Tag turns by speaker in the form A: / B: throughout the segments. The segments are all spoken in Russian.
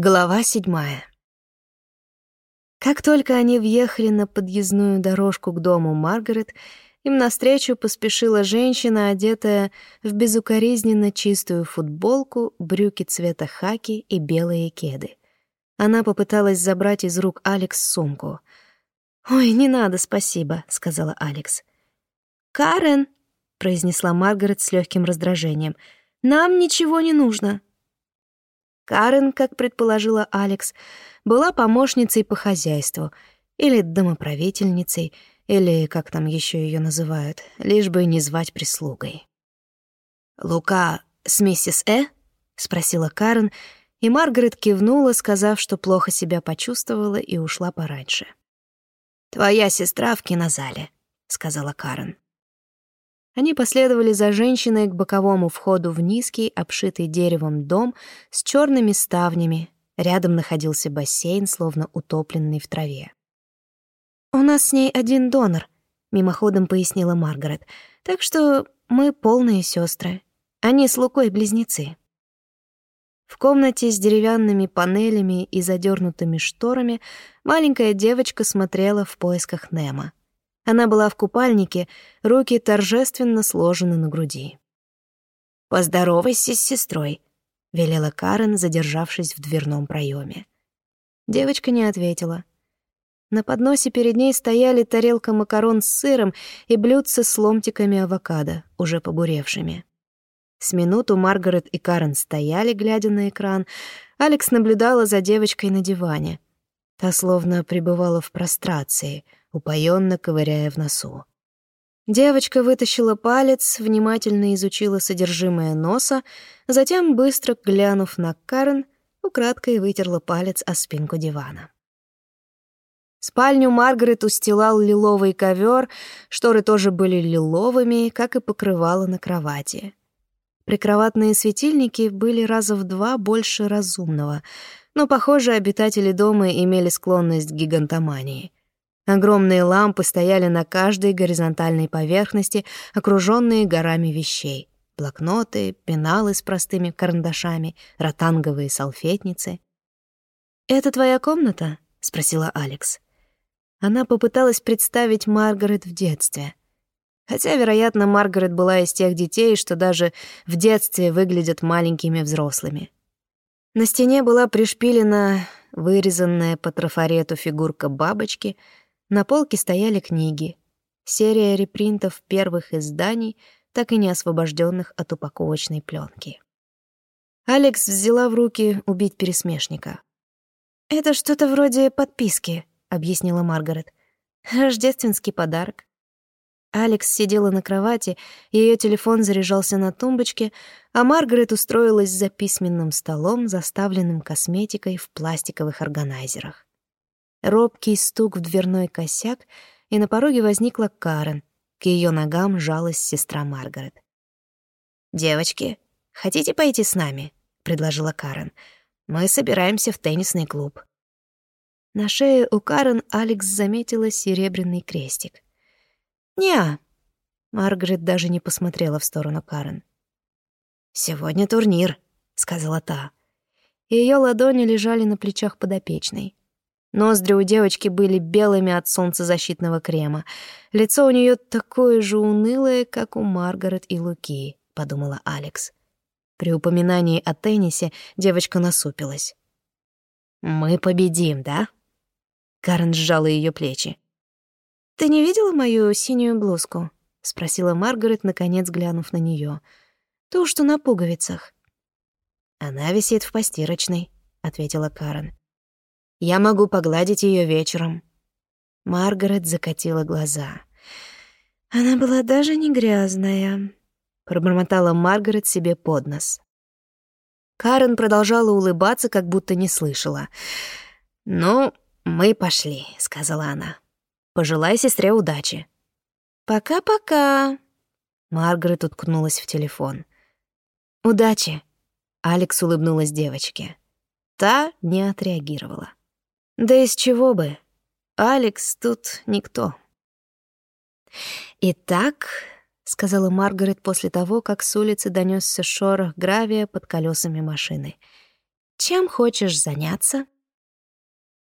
A: Глава седьмая. Как только они въехали на подъездную дорожку к дому Маргарет, им навстречу поспешила женщина, одетая в безукоризненно чистую футболку, брюки цвета хаки и белые кеды. Она попыталась забрать из рук Алекс сумку. «Ой, не надо, спасибо», — сказала Алекс. «Карен», — произнесла Маргарет с легким раздражением, — «нам ничего не нужно». Карен, как предположила Алекс, была помощницей по хозяйству или домоправительницей, или как там еще ее называют, лишь бы не звать прислугой. «Лука с миссис Э?» — спросила Карен, и Маргарет кивнула, сказав, что плохо себя почувствовала и ушла пораньше. «Твоя сестра в кинозале», — сказала Карен. Они последовали за женщиной к боковому входу в низкий, обшитый деревом дом с черными ставнями. Рядом находился бассейн, словно утопленный в траве. «У нас с ней один донор», — мимоходом пояснила Маргарет. «Так что мы полные сестры. Они с Лукой близнецы». В комнате с деревянными панелями и задернутыми шторами маленькая девочка смотрела в поисках Немо. Она была в купальнике, руки торжественно сложены на груди. «Поздоровайся с сестрой», — велела Карен, задержавшись в дверном проеме. Девочка не ответила. На подносе перед ней стояли тарелка макарон с сыром и блюдце с ломтиками авокадо, уже побуревшими. С минуту Маргарет и Карен стояли, глядя на экран. Алекс наблюдала за девочкой на диване. Та словно пребывала в прострации — упоенно ковыряя в носу. Девочка вытащила палец, внимательно изучила содержимое носа, затем, быстро глянув на Карен, украдкой вытерла палец о спинку дивана. Спальню Маргарет устилал лиловый ковер, шторы тоже были лиловыми, как и покрывало на кровати. Прикроватные светильники были раза в два больше разумного, но, похоже, обитатели дома имели склонность к гигантомании — Огромные лампы стояли на каждой горизонтальной поверхности, окруженные горами вещей. Блокноты, пеналы с простыми карандашами, ротанговые салфетницы. «Это твоя комната?» — спросила Алекс. Она попыталась представить Маргарет в детстве. Хотя, вероятно, Маргарет была из тех детей, что даже в детстве выглядят маленькими взрослыми. На стене была пришпилена вырезанная по трафарету фигурка бабочки — на полке стояли книги. Серия репринтов первых изданий, так и не освобожденных от упаковочной пленки. Алекс взяла в руки «Убить пересмешника». «Это что-то вроде подписки», — объяснила Маргарет. «Рождественский подарок». Алекс сидела на кровати, ее телефон заряжался на тумбочке, а Маргарет устроилась за письменным столом, заставленным косметикой в пластиковых органайзерах. Робкий стук в дверной косяк, и на пороге возникла Карен. К ее ногам жалась сестра Маргарет. «Девочки, хотите пойти с нами?» — предложила Карен. «Мы собираемся в теннисный клуб». На шее у Карен Алекс заметила серебряный крестик. «Не-а», Маргарет даже не посмотрела в сторону Карен. «Сегодня турнир», — сказала та. Ее ладони лежали на плечах подопечной. Ноздри у девочки были белыми от солнцезащитного крема. Лицо у нее такое же унылое, как у Маргарет и Луки, подумала Алекс. При упоминании о теннисе девочка насупилась. Мы победим, да? Карен сжала ее плечи. Ты не видела мою синюю блузку? спросила Маргарет, наконец глянув на нее. То, что на пуговицах. Она висит в постирочной, ответила Карен. Я могу погладить ее вечером». Маргарет закатила глаза. «Она была даже не грязная», — пробормотала Маргарет себе под нос. Карен продолжала улыбаться, как будто не слышала. «Ну, мы пошли», — сказала она. «Пожелай сестре удачи». «Пока-пока», — Маргарет уткнулась в телефон. «Удачи», — Алекс улыбнулась девочке. Та не отреагировала. Да из чего бы? Алекс тут никто. «Итак», — сказала Маргарет после того, как с улицы донесся шорох гравия под колесами машины, Чем хочешь заняться?»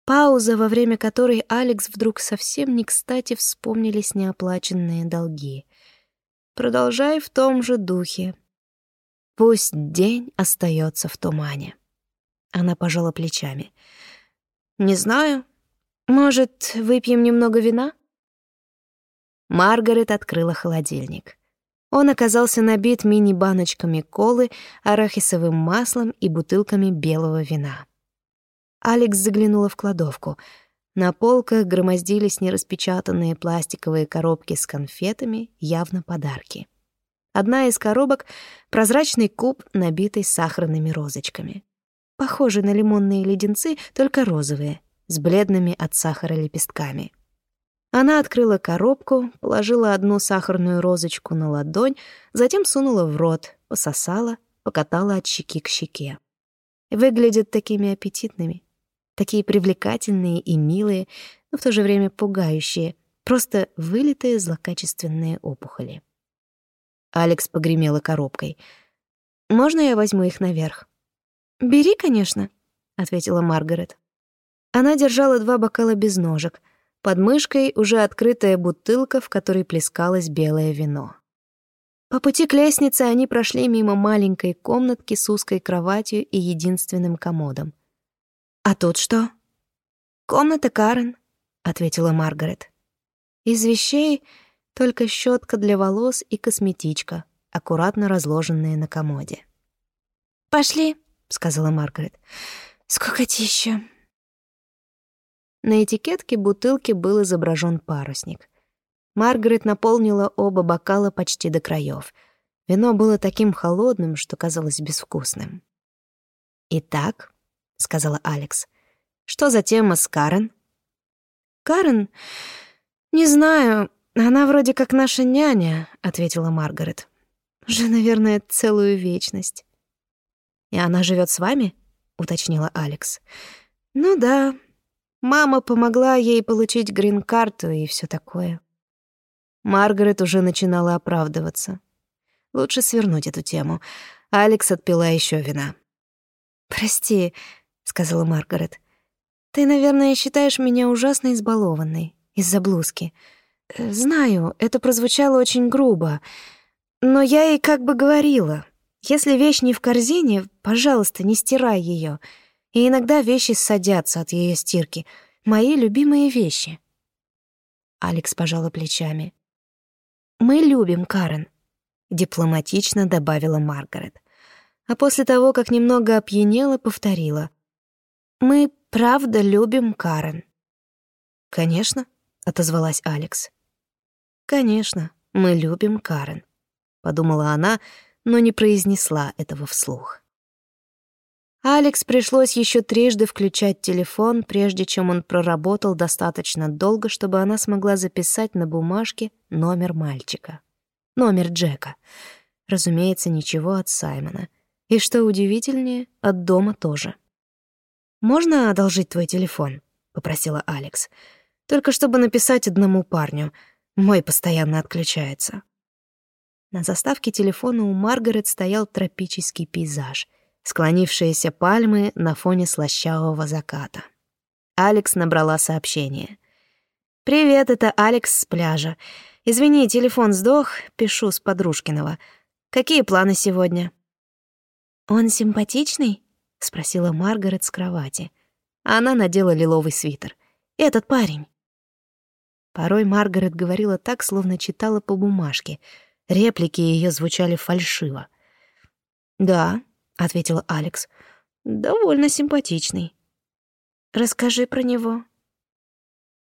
A: Пауза, во время которой Алекс вдруг совсем не кстати вспомнились неоплаченные долги. «Продолжай в том же духе. Пусть день остается в тумане». Она пожала плечами. «Не знаю. Может, выпьем немного вина?» Маргарет открыла холодильник. Он оказался набит мини-баночками колы, арахисовым маслом и бутылками белого вина. Алекс заглянула в кладовку. На полках громоздились нераспечатанные пластиковые коробки с конфетами, явно подарки. Одна из коробок — прозрачный куб, набитый сахарными розочками. Похожий на лимонные леденцы, только розовые, с бледными от сахара лепестками — она открыла коробку, положила одну сахарную розочку на ладонь, затем сунула в рот, пососала, покатала от щеки к щеке. Выглядят такими аппетитными, такие привлекательные и милые, но в то же время пугающие, просто вылитые злокачественные опухоли. Алекс погремела коробкой. «Можно я возьму их наверх?» «Бери, конечно», — ответила Маргарет. Она держала два бокала без ножек — под мышкой уже открытая бутылка, в которой плескалось белое вино. По пути к лестнице они прошли мимо маленькой комнатки с узкой кроватью и единственным комодом. «А тут что?» «Комната Карен», — ответила Маргарет. «Из вещей только щетка для волос и косметичка, аккуратно разложенные на комоде». «Пошли», — сказала Маргарет. «Скукотища». На этикетке бутылки был изображен парусник. Маргарет наполнила оба бокала почти до краев. Вино было таким холодным, что казалось безвкусным. «Итак», — сказала Алекс, — «что за тема с Карен?» «Карен? Не знаю. Она вроде как наша няня», — ответила Маргарет. «Уже, наверное, целую вечность». «И она живет с вами?» — уточнила Алекс. «Ну да, Мама помогла ей получить грин-карту и все такое. Маргарет уже начинала оправдываться. Лучше свернуть эту тему. Алекс отпила еще вина. «Прости», — сказала Маргарет. «Ты, наверное, считаешь меня ужасно избалованной из-за блузки. Э, знаю, это прозвучало очень грубо, но я ей как бы говорила. Если вещь не в корзине, пожалуйста, не стирай ее и иногда вещи садятся от ее стирки. Мои любимые вещи. Алекс пожала плечами. «Мы любим Карен», — дипломатично добавила Маргарет. А после того, как немного опьянела, повторила. «Мы правда любим Карен». «Конечно», — отозвалась Алекс. «Конечно, мы любим Карен», — подумала она, но не произнесла этого вслух. Алекс пришлось еще трижды включать телефон, прежде чем он проработал достаточно долго, чтобы она смогла записать на бумажке номер мальчика. Номер Джека. Разумеется, ничего от Саймона. И что удивительнее, от дома тоже. «Можно одолжить твой телефон?» — попросила Алекс. «Только чтобы написать одному парню. Мой постоянно отключается». На заставке телефона у Маргарет стоял тропический пейзаж — склонившиеся пальмы на фоне слащавого заката. Алекс набрала сообщение. «Привет, это Алекс с пляжа. Извини, телефон сдох, пишу с подружкиного. Какие планы сегодня?» «Он симпатичный?» — спросила Маргарет с кровати. Она надела лиловый свитер. «Этот парень». Порой Маргарет говорила так, словно читала по бумажке. Реплики ее звучали фальшиво. «Да, — ответила Алекс. «Довольно симпатичный». «Расскажи про него».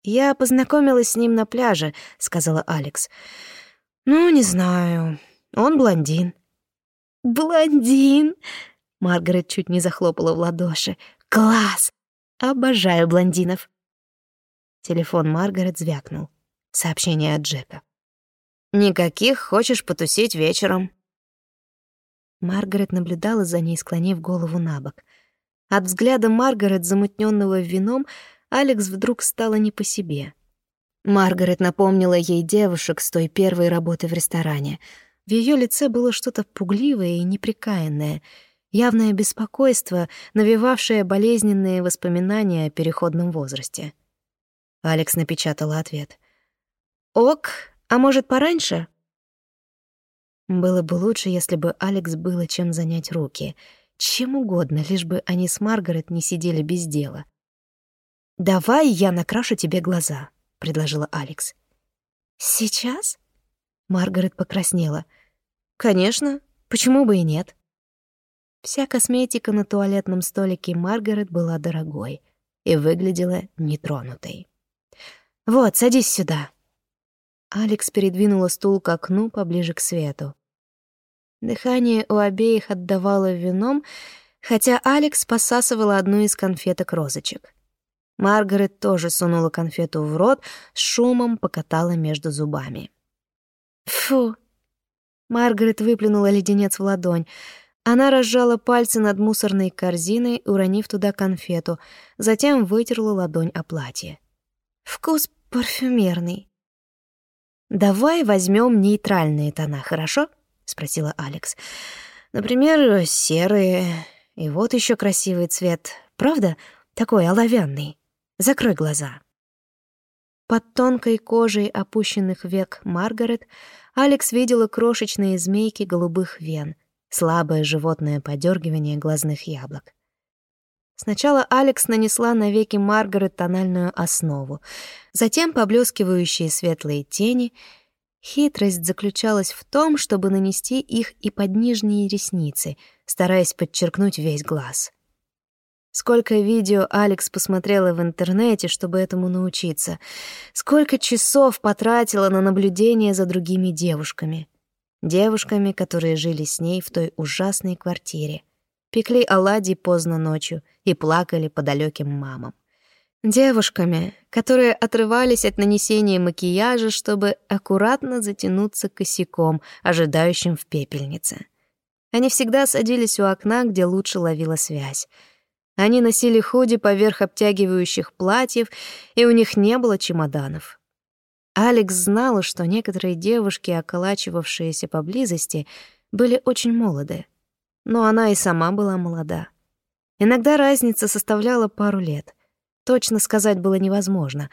A: «Я познакомилась с ним на пляже», — сказала Алекс. «Ну, не знаю. Он блондин». «Блондин?» — Маргарет чуть не захлопала в ладоши. «Класс! Обожаю блондинов». Телефон Маргарет звякнул. Сообщение от Джека. «Никаких хочешь потусить вечером?» Маргарет наблюдала за ней, склонив голову на бок. От взгляда Маргарет, замутненного вином, Алекс вдруг стало не по себе. Маргарет напомнила ей девушек с той первой работы в ресторане. В ее лице было что-то пугливое и неприкаянное. явное беспокойство, навевавшее болезненные воспоминания о переходном возрасте. Алекс напечатала ответ. «Ок, а может, пораньше?» Было бы лучше, если бы Алекс было чем занять руки. Чем угодно, лишь бы они с Маргарет не сидели без дела. «Давай я накрашу тебе глаза», — предложила Алекс. «Сейчас?» Маргарет покраснела. «Конечно. Почему бы и нет?» Вся косметика на туалетном столике Маргарет была дорогой и выглядела нетронутой. «Вот, садись сюда», Алекс передвинула стул к окну поближе к свету. Дыхание у обеих отдавало вином, хотя Алекс посасывала одну из конфеток розочек. Маргарет тоже сунула конфету в рот, с шумом покатала между зубами. «Фу!» Маргарет выплюнула леденец в ладонь. Она разжала пальцы над мусорной корзиной, уронив туда конфету, затем вытерла ладонь о платье. «Вкус парфюмерный». «Давай возьмем нейтральные тона, хорошо?» — спросила Алекс. «Например, серые. И вот еще красивый цвет. Правда? Такой оловянный. Закрой глаза». Под тонкой кожей опущенных век Маргарет Алекс видела крошечные змейки голубых вен, слабое животное подергивание глазных яблок. Сначала Алекс нанесла на веки Маргарет тональную основу, затем поблескивающие светлые тени. Хитрость заключалась в том, чтобы нанести их и под нижние ресницы, стараясь подчеркнуть весь глаз. Сколько видео Алекс посмотрела в интернете, чтобы этому научиться. Сколько часов потратила на наблюдение за другими девушками. Девушками, которые жили с ней в той ужасной квартире пекли оладьи поздно ночью и плакали по далеким мамам. Девушками, которые отрывались от нанесения макияжа, чтобы аккуратно затянуться косяком, ожидающим в пепельнице. Они всегда садились у окна, где лучше ловила связь. Они носили худи поверх обтягивающих платьев, и у них не было чемоданов. Алекс знала, что некоторые девушки, околачивавшиеся поблизости, были очень молоды но она и сама была молода. Иногда разница составляла пару лет. Точно сказать было невозможно.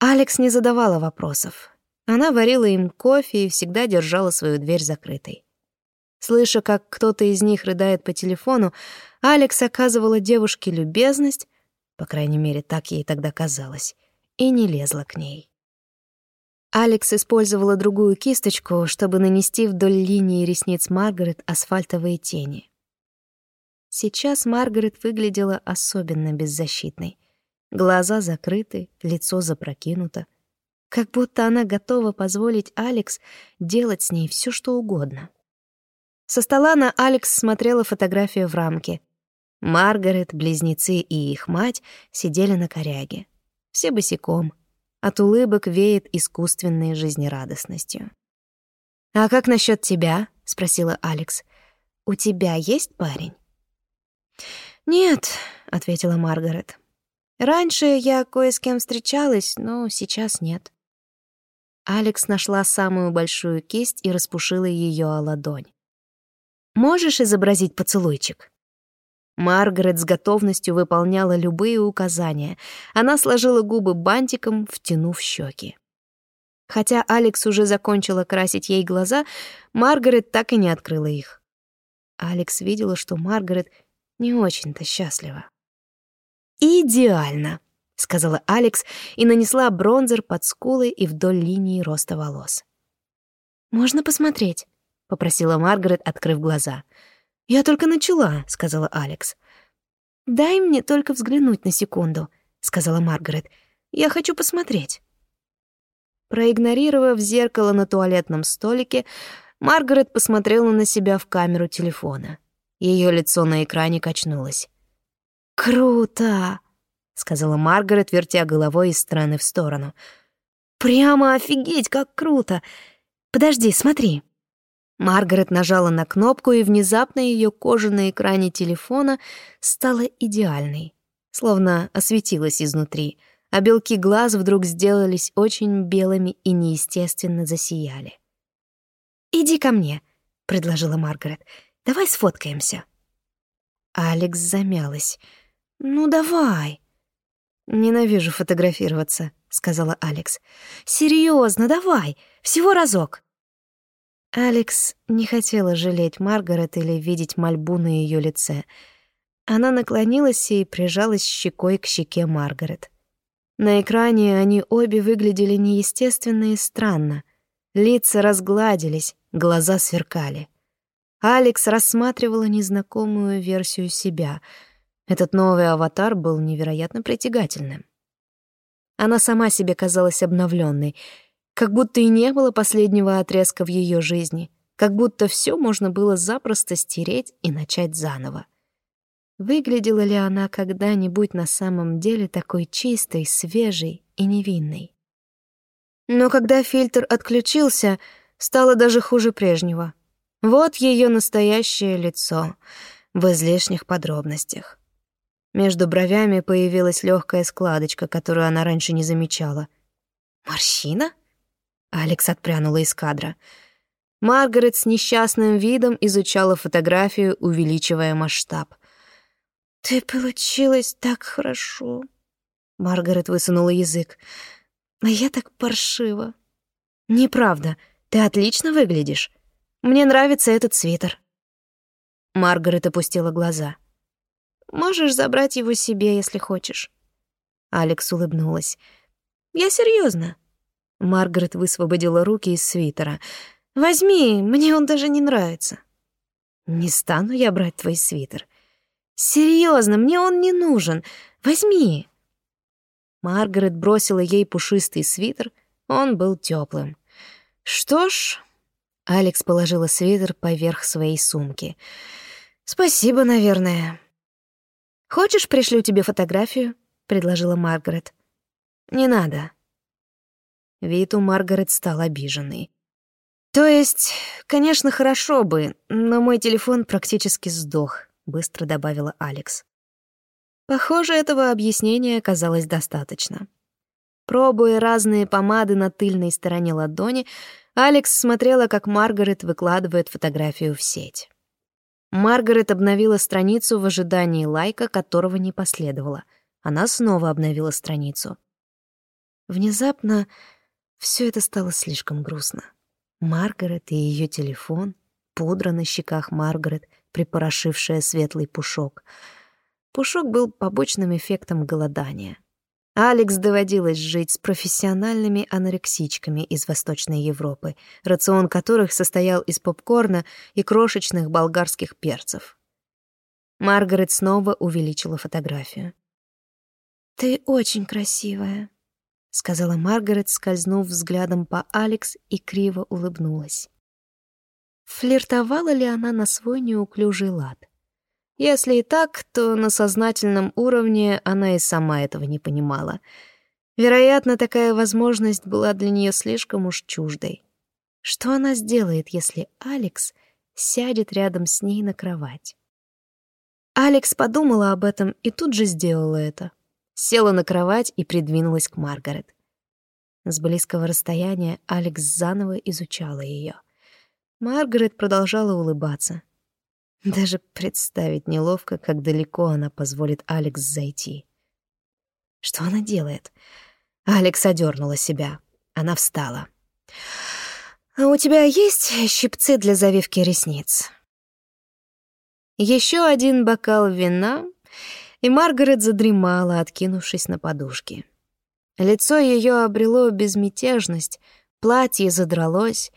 A: Алекс не задавала вопросов. Она варила им кофе и всегда держала свою дверь закрытой. Слыша, как кто-то из них рыдает по телефону, Алекс оказывала девушке любезность, по крайней мере, так ей тогда казалось, и не лезла к ней. Алекс использовала другую кисточку, чтобы нанести вдоль линии ресниц Маргарет асфальтовые тени. Сейчас Маргарет выглядела особенно беззащитной. Глаза закрыты, лицо запрокинуто. Как будто она готова позволить Алекс делать с ней все, что угодно. Со стола на Алекс смотрела фотографию в рамке. Маргарет, близнецы и их мать сидели на коряге. Все босиком — от улыбок веет искусственной жизнерадостностью. «А как насчет тебя?» — спросила Алекс. «У тебя есть парень?» «Нет», — ответила Маргарет. «Раньше я кое с кем встречалась, но сейчас нет». Алекс нашла самую большую кисть и распушила ее о ладонь. «Можешь изобразить поцелуйчик?» Маргарет с готовностью выполняла любые указания. Она сложила губы бантиком, втянув щеки. Хотя Алекс уже закончила красить ей глаза, Маргарет так и не открыла их. Алекс видела, что Маргарет не очень-то счастлива. «Идеально!» — сказала Алекс и нанесла бронзер под скулы и вдоль линии роста волос. «Можно посмотреть?» — попросила Маргарет, открыв глаза — «Я только начала», — сказала Алекс. «Дай мне только взглянуть на секунду», — сказала Маргарет. «Я хочу посмотреть». Проигнорировав зеркало на туалетном столике, Маргарет посмотрела на себя в камеру телефона. Ее лицо на экране качнулось. «Круто!» — сказала Маргарет, вертя головой из стороны в сторону. «Прямо офигеть, как круто! Подожди, смотри!» Маргарет нажала на кнопку, и внезапно ее кожа на экране телефона стала идеальной, словно осветилась изнутри, а белки глаз вдруг сделались очень белыми и неестественно засияли. «Иди ко мне», — предложила Маргарет. «Давай сфоткаемся». Алекс замялась. «Ну, давай». «Ненавижу фотографироваться», — сказала Алекс. «Серьезно, давай, всего разок». Алекс не хотела жалеть Маргарет или видеть мольбу на ее лице. Она наклонилась и прижалась щекой к щеке Маргарет. На экране они обе выглядели неестественно и странно. Лица разгладились, глаза сверкали. Алекс рассматривала незнакомую версию себя. Этот новый аватар был невероятно притягательным. Она сама себе казалась обновленной, как будто и не было последнего отрезка в ее жизни, как будто все можно было запросто стереть и начать заново. Выглядела ли она когда-нибудь на самом деле такой чистой, свежей и невинной? Но когда фильтр отключился, стало даже хуже прежнего. Вот ее настоящее лицо в излишних подробностях. Между бровями появилась легкая складочка, которую она раньше не замечала. «Морщина?» Алекс отпрянула из кадра. Маргарет с несчастным видом изучала фотографию, увеличивая масштаб. «Ты получилась так хорошо!» Маргарет высунула язык. «А я так паршиво!» «Неправда, ты отлично выглядишь. Мне нравится этот свитер». Маргарет опустила глаза. «Можешь забрать его себе, если хочешь». Алекс улыбнулась. «Я серьезно. Маргарет высвободила руки из свитера. «Возьми, мне он даже не нравится». «Не стану я брать твой свитер. Серьезно, мне он не нужен. Возьми». Маргарет бросила ей пушистый свитер. Он был теплым. «Что ж...» Алекс положила свитер поверх своей сумки. «Спасибо, наверное». «Хочешь, пришлю тебе фотографию?» — предложила Маргарет. «Не надо», Вид у Маргарет стал обиженный. «То есть, конечно, хорошо бы, но мой телефон практически сдох», — быстро добавила Алекс. Похоже, этого объяснения оказалось достаточно. Пробуя разные помады на тыльной стороне ладони, Алекс смотрела, как Маргарет выкладывает фотографию в сеть. Маргарет обновила страницу в ожидании лайка, которого не последовало. Она снова обновила страницу. Внезапно все это стало слишком грустно. Маргарет и ее телефон, пудра на щеках Маргарет, припорошившая светлый пушок. Пушок был побочным эффектом голодания. Алекс доводилось жить с профессиональными анорексичками из Восточной Европы, рацион которых состоял из попкорна и крошечных болгарских перцев. Маргарет снова увеличила фотографию. «Ты очень красивая», — сказала Маргарет, скользнув взглядом по Алекс и криво улыбнулась. Флиртовала ли она на свой неуклюжий лад? Если и так, то на сознательном уровне она и сама этого не понимала. Вероятно, такая возможность была для нее слишком уж чуждой. Что она сделает, если Алекс сядет рядом с ней на кровать? Алекс подумала об этом и тут же сделала это села на кровать и придвинулась к Маргарет. С близкого расстояния Алекс заново изучала ее. Маргарет продолжала улыбаться. Даже представить неловко, как далеко она позволит Алекс зайти. Что она делает? Алекс одернула себя. Она встала. «А у тебя есть щипцы для завивки ресниц?» Еще один бокал вина, и Маргарет задремала, откинувшись на подушки. Лицо ее обрело безмятежность, платье задралось,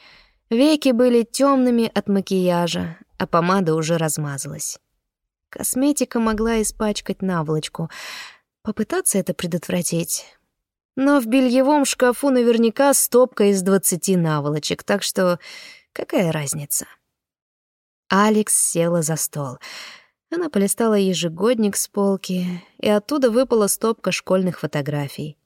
A: веки были темными от макияжа, а помада уже размазалась. Косметика могла испачкать наволочку. Попытаться это предотвратить. Но в бельевом шкафу наверняка стопка из двадцати наволочек, так что какая разница? Алекс села за стол — она полистала ежегодник с полки, и оттуда выпала стопка школьных фотографий.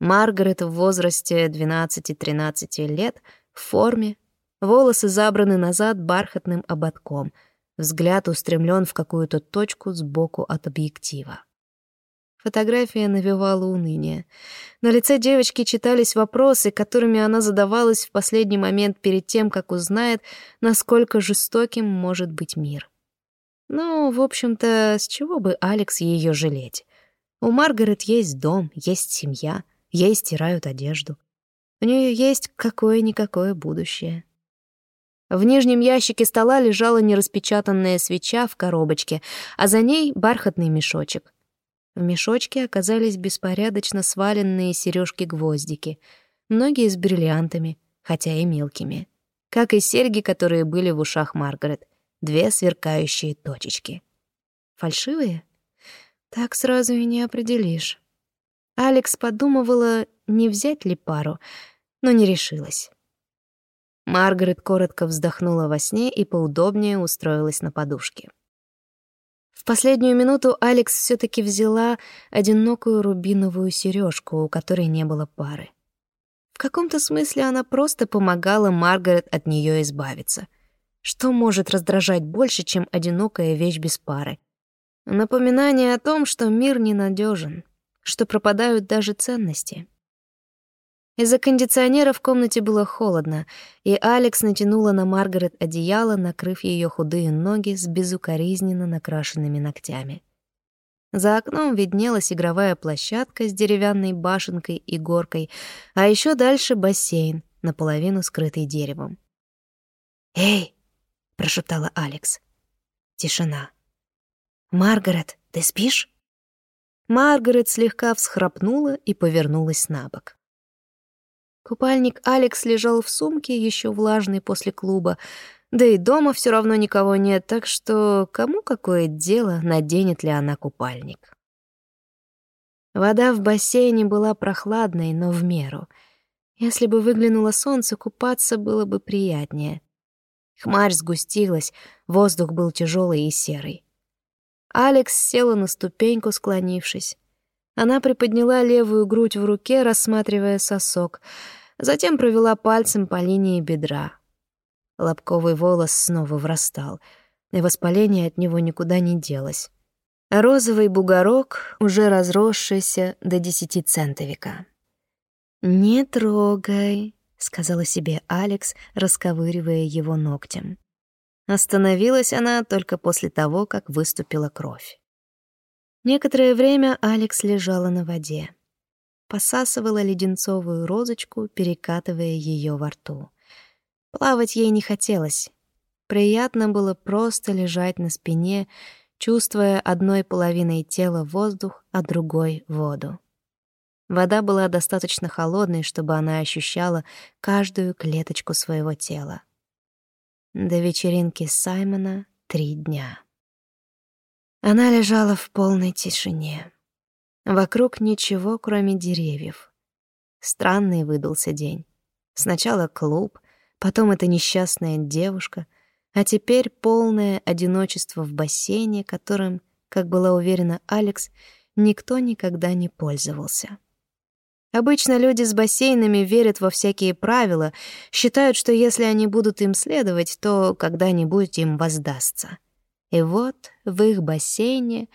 A: Маргарет в возрасте 12-13 лет, в форме, волосы забраны назад бархатным ободком, взгляд устремлен в какую-то точку сбоку от объектива. Фотография навевала уныние. На лице девочки читались вопросы, которыми она задавалась в последний момент перед тем, как узнает, насколько жестоким может быть мир. Ну, в общем-то, с чего бы Алекс ее жалеть? У Маргарет есть дом, есть семья, ей стирают одежду. У нее есть какое-никакое будущее. В нижнем ящике стола лежала нераспечатанная свеча в коробочке, а за ней бархатный мешочек. В мешочке оказались беспорядочно сваленные сережки-гвоздики, многие с бриллиантами, хотя и мелкими, как и серьги, которые были в ушах Маргарет, две сверкающие точечки. Фальшивые? Так сразу и не определишь. Алекс подумывала, не взять ли пару, но не решилась. Маргарет коротко вздохнула во сне и поудобнее устроилась на подушке. В последнюю минуту Алекс все таки взяла одинокую рубиновую сережку, у которой не было пары. В каком-то смысле она просто помогала Маргарет от нее избавиться. Что может раздражать больше, чем одинокая вещь без пары? Напоминание о том, что мир ненадежен, что пропадают даже ценности. Из-за кондиционера в комнате было холодно, и Алекс натянула на Маргарет одеяло, накрыв ее худые ноги с безукоризненно накрашенными ногтями. За окном виднелась игровая площадка с деревянной башенкой и горкой, а еще дальше бассейн, наполовину скрытый деревом. «Эй!» — прошептала Алекс. Тишина. «Маргарет, ты спишь?» Маргарет слегка всхрапнула и повернулась на бок. Купальник Алекс лежал в сумке, еще влажный после клуба. Да и дома все равно никого нет, так что кому какое дело, наденет ли она купальник. Вода в бассейне была прохладной, но в меру. Если бы выглянуло солнце, купаться было бы приятнее. Хмарь сгустилась, воздух был тяжелый и серый. Алекс села на ступеньку, склонившись. Она приподняла левую грудь в руке, рассматривая сосок, затем провела пальцем по линии бедра. Лобковый волос снова врастал, и воспаление от него никуда не делось. розовый бугорок, уже разросшийся до десяти центовика. «Не трогай», — сказала себе Алекс, расковыривая его ногтем. Остановилась она только после того, как выступила кровь. Некоторое время Алекс лежала на воде. Посасывала леденцовую розочку, перекатывая ее во рту. Плавать ей не хотелось. Приятно было просто лежать на спине, чувствуя одной половиной тела воздух, а другой — воду. Вода была достаточно холодной, чтобы она ощущала каждую клеточку своего тела. До вечеринки Саймона три дня. Она лежала в полной тишине. Вокруг ничего, кроме деревьев. Странный выдался день. Сначала клуб, потом эта несчастная девушка, а теперь полное одиночество в бассейне, которым, как была уверена Алекс, никто никогда не пользовался. Обычно люди с бассейнами верят во всякие правила, считают, что если они будут им следовать, то когда-нибудь им воздастся. И вот в их бассейне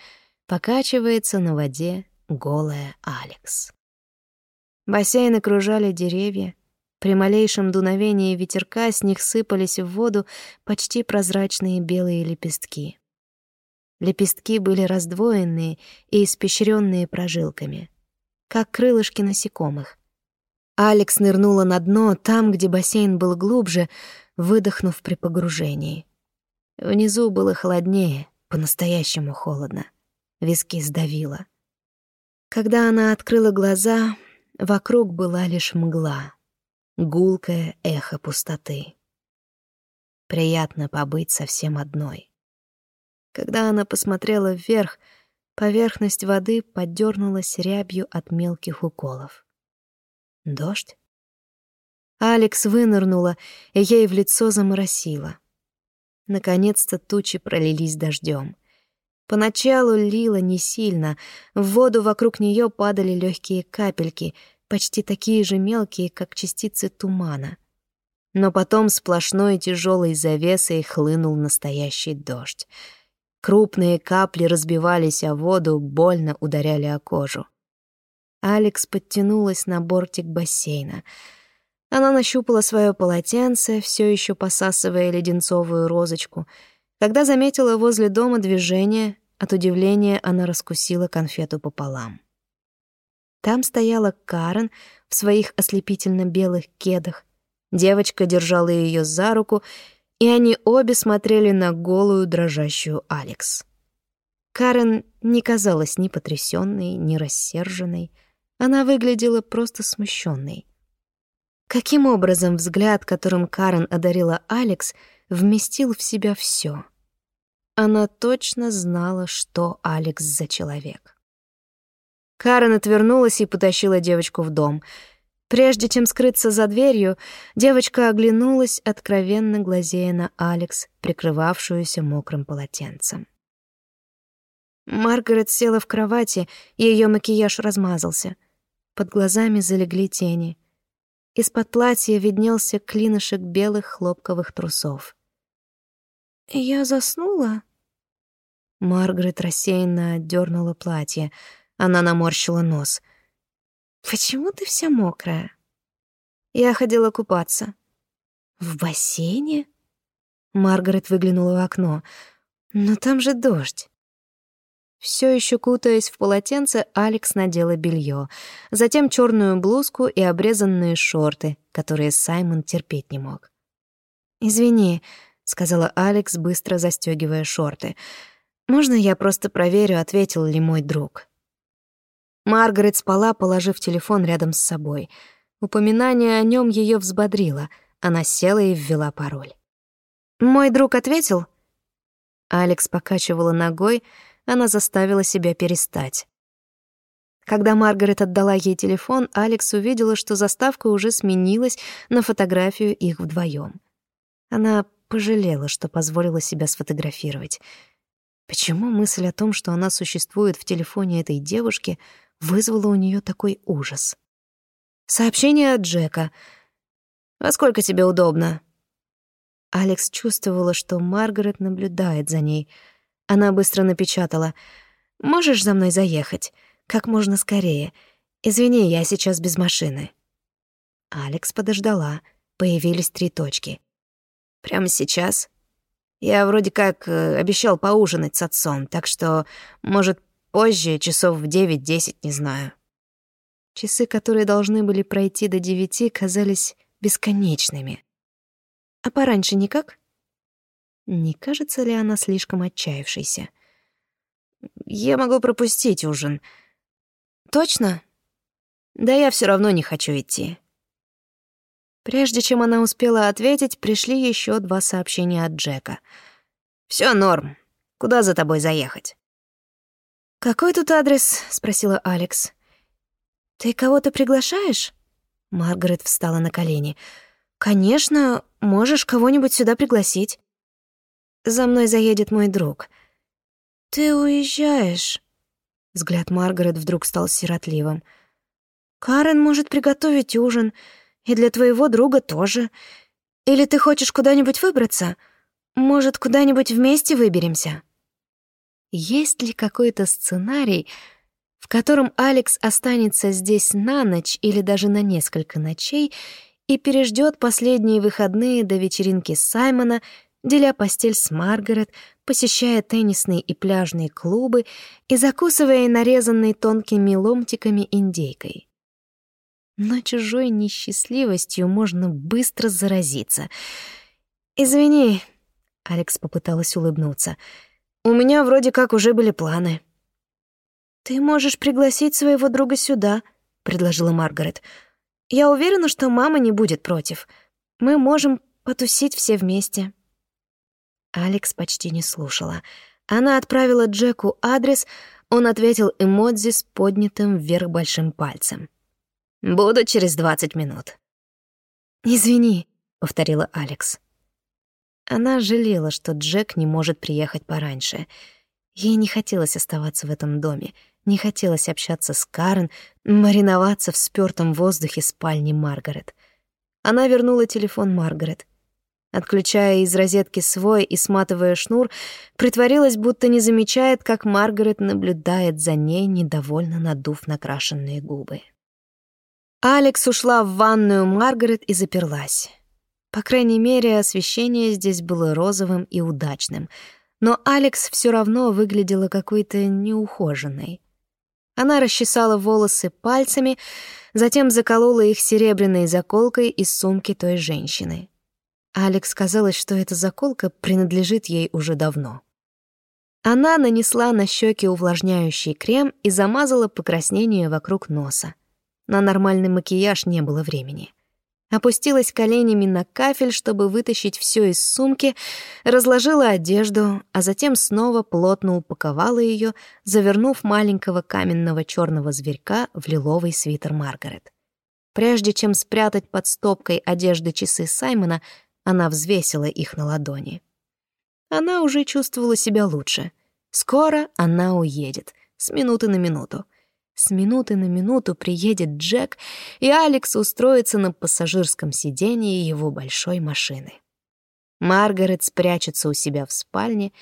A: покачивается на воде голая Алекс. Бассейн окружали деревья. При малейшем дуновении ветерка с них сыпались в воду почти прозрачные белые лепестки. Лепестки были раздвоенные и испещренные прожилками, как крылышки насекомых. Алекс нырнула на дно там, где бассейн был глубже, выдохнув при погружении. Внизу было холоднее, по-настоящему холодно. Виски сдавило. Когда она открыла глаза, вокруг была лишь мгла, гулкое эхо пустоты. Приятно побыть совсем одной. Когда она посмотрела вверх, поверхность воды подернулась рябью от мелких уколов. Дождь? Алекс вынырнула, и ей в лицо заморосило. Наконец-то тучи пролились дождем. Поначалу лило не сильно, в воду вокруг нее падали легкие капельки, почти такие же мелкие, как частицы тумана. Но потом сплошной тяжелой завесой хлынул настоящий дождь. Крупные капли разбивались о воду, больно ударяли о кожу. Алекс подтянулась на бортик бассейна — она нащупала свое полотенце, все еще посасывая леденцовую розочку. Когда заметила возле дома движение, от удивления она раскусила конфету пополам. Там стояла Карен в своих ослепительно-белых кедах. Девочка держала ее за руку, и они обе смотрели на голую дрожащую Алекс. Карен не казалась ни потрясенной, ни рассерженной. Она выглядела просто смущенной. Каким образом взгляд, которым Карен одарила Алекс, вместил в себя все? Она точно знала, что Алекс за человек. Карен отвернулась и потащила девочку в дом. Прежде чем скрыться за дверью, девочка оглянулась, откровенно глазея на Алекс, прикрывавшуюся мокрым полотенцем. Маргарет села в кровати, и её макияж размазался. Под глазами залегли тени. Из-под платья виднелся клинышек белых хлопковых трусов. «Я заснула?» Маргарет рассеянно отдернула платье. Она наморщила нос. «Почему ты вся мокрая?» Я ходила купаться. «В бассейне?» Маргарет выглянула в окно. «Но там же дождь». Все еще кутаясь в полотенце, Алекс надела белье, затем черную блузку и обрезанные шорты, которые Саймон терпеть не мог. «Извини», — сказала Алекс, быстро застегивая шорты. «Можно я просто проверю, ответил ли мой друг?» Маргарет спала, положив телефон рядом с собой. Упоминание о нем ее взбодрило. Она села и ввела пароль. «Мой друг ответил?» Алекс покачивала ногой, она заставила себя перестать. Когда Маргарет отдала ей телефон, Алекс увидела, что заставка уже сменилась на фотографию их вдвоем. Она пожалела, что позволила себя сфотографировать — Почему мысль о том, что она существует в телефоне этой девушки, вызвала у нее такой ужас? Сообщение от Джека. «Во сколько тебе удобно?» Алекс чувствовала, что Маргарет наблюдает за ней. Она быстро напечатала. «Можешь за мной заехать? Как можно скорее. Извини, я сейчас без машины». Алекс подождала. Появились три точки. «Прямо сейчас?» Я вроде как э, обещал поужинать с отцом, так что, может, позже, часов в девять-десять, не знаю. Часы, которые должны были пройти до девяти, казались бесконечными. А пораньше никак? Не кажется ли она слишком отчаявшейся? Я могу пропустить ужин. Точно? Да я все равно не хочу идти. Прежде чем она успела ответить, пришли еще два сообщения от Джека. Все норм. Куда за тобой заехать?» «Какой тут адрес?» — спросила Алекс. «Ты кого-то приглашаешь?» Маргарет встала на колени. «Конечно, можешь кого-нибудь сюда пригласить. За мной заедет мой друг». «Ты уезжаешь?» Взгляд Маргарет вдруг стал сиротливым. «Карен может приготовить ужин. И для твоего друга тоже. Или ты хочешь куда-нибудь выбраться? Может, куда-нибудь вместе выберемся?» Есть ли какой-то сценарий, в котором Алекс останется здесь на ночь или даже на несколько ночей и переждет последние выходные до вечеринки Саймона, деля постель с Маргарет, посещая теннисные и пляжные клубы и закусывая нарезанной тонкими ломтиками индейкой? но чужой несчастливостью можно быстро заразиться. «Извини», — Алекс попыталась улыбнуться, — «у меня вроде как уже были планы». «Ты можешь пригласить своего друга сюда», — предложила Маргарет. «Я уверена, что мама не будет против. Мы можем потусить все вместе». Алекс почти не слушала. Она отправила Джеку адрес, он ответил эмодзи с поднятым вверх большим пальцем. Буду через двадцать минут». «Извини», — повторила Алекс. Она жалела, что Джек не может приехать пораньше. Ей не хотелось оставаться в этом доме, не хотелось общаться с Карен, мариноваться в спёртом воздухе спальни Маргарет. Она вернула телефон Маргарет. Отключая из розетки свой и сматывая шнур, притворилась, будто не замечает, как Маргарет наблюдает за ней, недовольно надув накрашенные губы. Алекс ушла в ванную Маргарет и заперлась. По крайней мере, освещение здесь было розовым и удачным, но Алекс все равно выглядела какой-то неухоженной. Она расчесала волосы пальцами, затем заколола их серебряной заколкой из сумки той женщины. Алекс казалось, что эта заколка принадлежит ей уже давно. Она нанесла на щеки увлажняющий крем и замазала покраснение вокруг носа. На нормальный макияж не было времени. Опустилась коленями на кафель, чтобы вытащить все из сумки, разложила одежду, а затем снова плотно упаковала ее, завернув маленького каменного черного зверька в лиловый свитер Маргарет. Прежде чем спрятать под стопкой одежды часы Саймона, она взвесила их на ладони. Она уже чувствовала себя лучше. Скоро она уедет, с минуты на минуту. С минуты на минуту приедет Джек, и Алекс устроится на пассажирском сидении его большой машины. Маргарет спрячется у себя в спальне,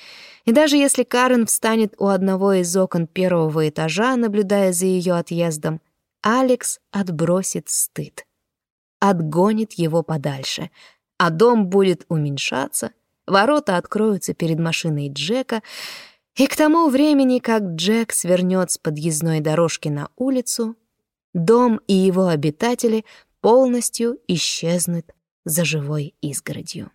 A: и даже если Карен встанет у одного из окон первого этажа, наблюдая за ее отъездом, Алекс отбросит стыд. Отгонит его подальше, а дом будет уменьшаться, ворота откроются перед машиной Джека, и к тому времени, как Джек свернет с подъездной дорожки на улицу, дом и его обитатели полностью исчезнут за живой изгородью.